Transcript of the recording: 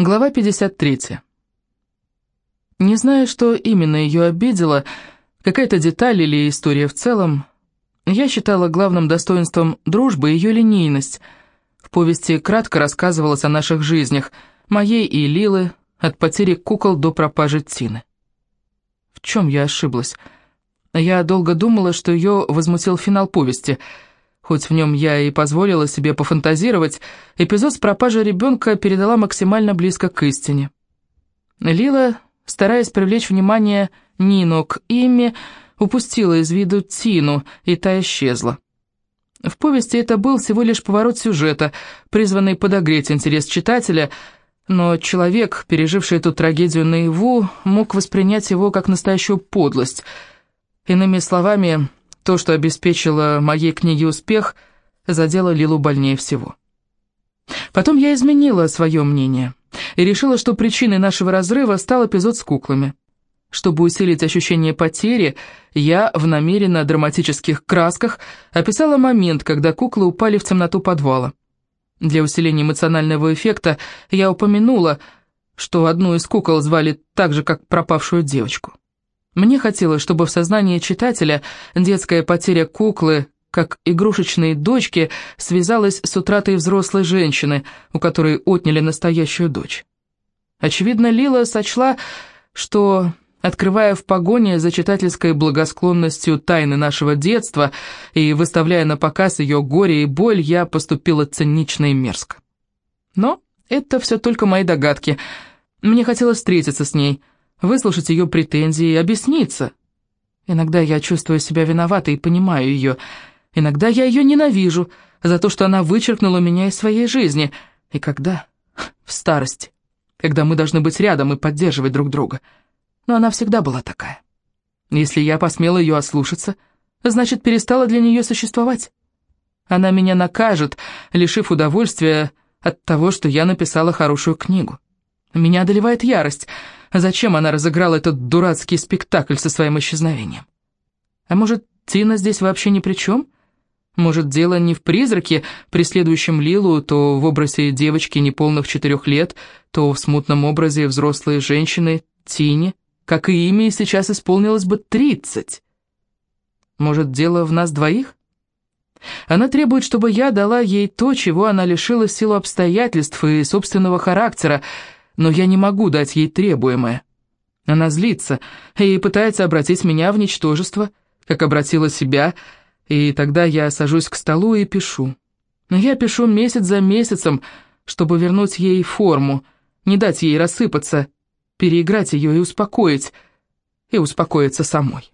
Глава 53. Не знаю, что именно ее обидело, какая-то деталь или история в целом, я считала главным достоинством дружбы ее линейность. В повести кратко рассказывалось о наших жизнях, моей и Лилы, от потери кукол до пропажи Тины. В чем я ошиблась? Я долго думала, что ее возмутил финал повести — Хоть в нем я и позволила себе пофантазировать, эпизод с пропажей ребенка передала максимально близко к истине. Лила, стараясь привлечь внимание Нину к Имме, упустила из виду Тину, и та исчезла. В повести это был всего лишь поворот сюжета, призванный подогреть интерес читателя, но человек, переживший эту трагедию наяву, мог воспринять его как настоящую подлость. Иными словами, то, что обеспечило моей книге успех, задело Лилу больнее всего. Потом я изменила свое мнение и решила, что причиной нашего разрыва стал эпизод с куклами. Чтобы усилить ощущение потери, я в намеренно драматических красках описала момент, когда куклы упали в темноту подвала. Для усиления эмоционального эффекта я упомянула, что одну из кукол звали так же, как пропавшую девочку. Мне хотелось, чтобы в сознании читателя детская потеря куклы, как игрушечной дочки, связалась с утратой взрослой женщины, у которой отняли настоящую дочь. Очевидно, Лила сочла, что, открывая в погоне за читательской благосклонностью тайны нашего детства и выставляя на показ ее горе и боль, я поступила цинично и мерзко. Но это все только мои догадки. Мне хотелось встретиться с ней — выслушать ее претензии и объясниться. Иногда я чувствую себя виноватой и понимаю ее. Иногда я ее ненавижу за то, что она вычеркнула меня из своей жизни. И когда? В старости. Когда мы должны быть рядом и поддерживать друг друга. Но она всегда была такая. Если я посмела ее ослушаться, значит, перестала для нее существовать. Она меня накажет, лишив удовольствия от того, что я написала хорошую книгу. Меня одолевает ярость — Зачем она разыграла этот дурацкий спектакль со своим исчезновением? А может, Тина здесь вообще ни при чем? Может, дело не в призраке, преследующем Лилу, то в образе девочки неполных четырех лет, то в смутном образе взрослой женщины Тине, как и ими сейчас исполнилось бы тридцать. Может, дело в нас двоих? Она требует, чтобы я дала ей то, чего она лишилась силу обстоятельств и собственного характера, но я не могу дать ей требуемое. Она злится и пытается обратить меня в ничтожество, как обратила себя, и тогда я сажусь к столу и пишу. Но я пишу месяц за месяцем, чтобы вернуть ей форму, не дать ей рассыпаться, переиграть ее и успокоить, и успокоиться самой.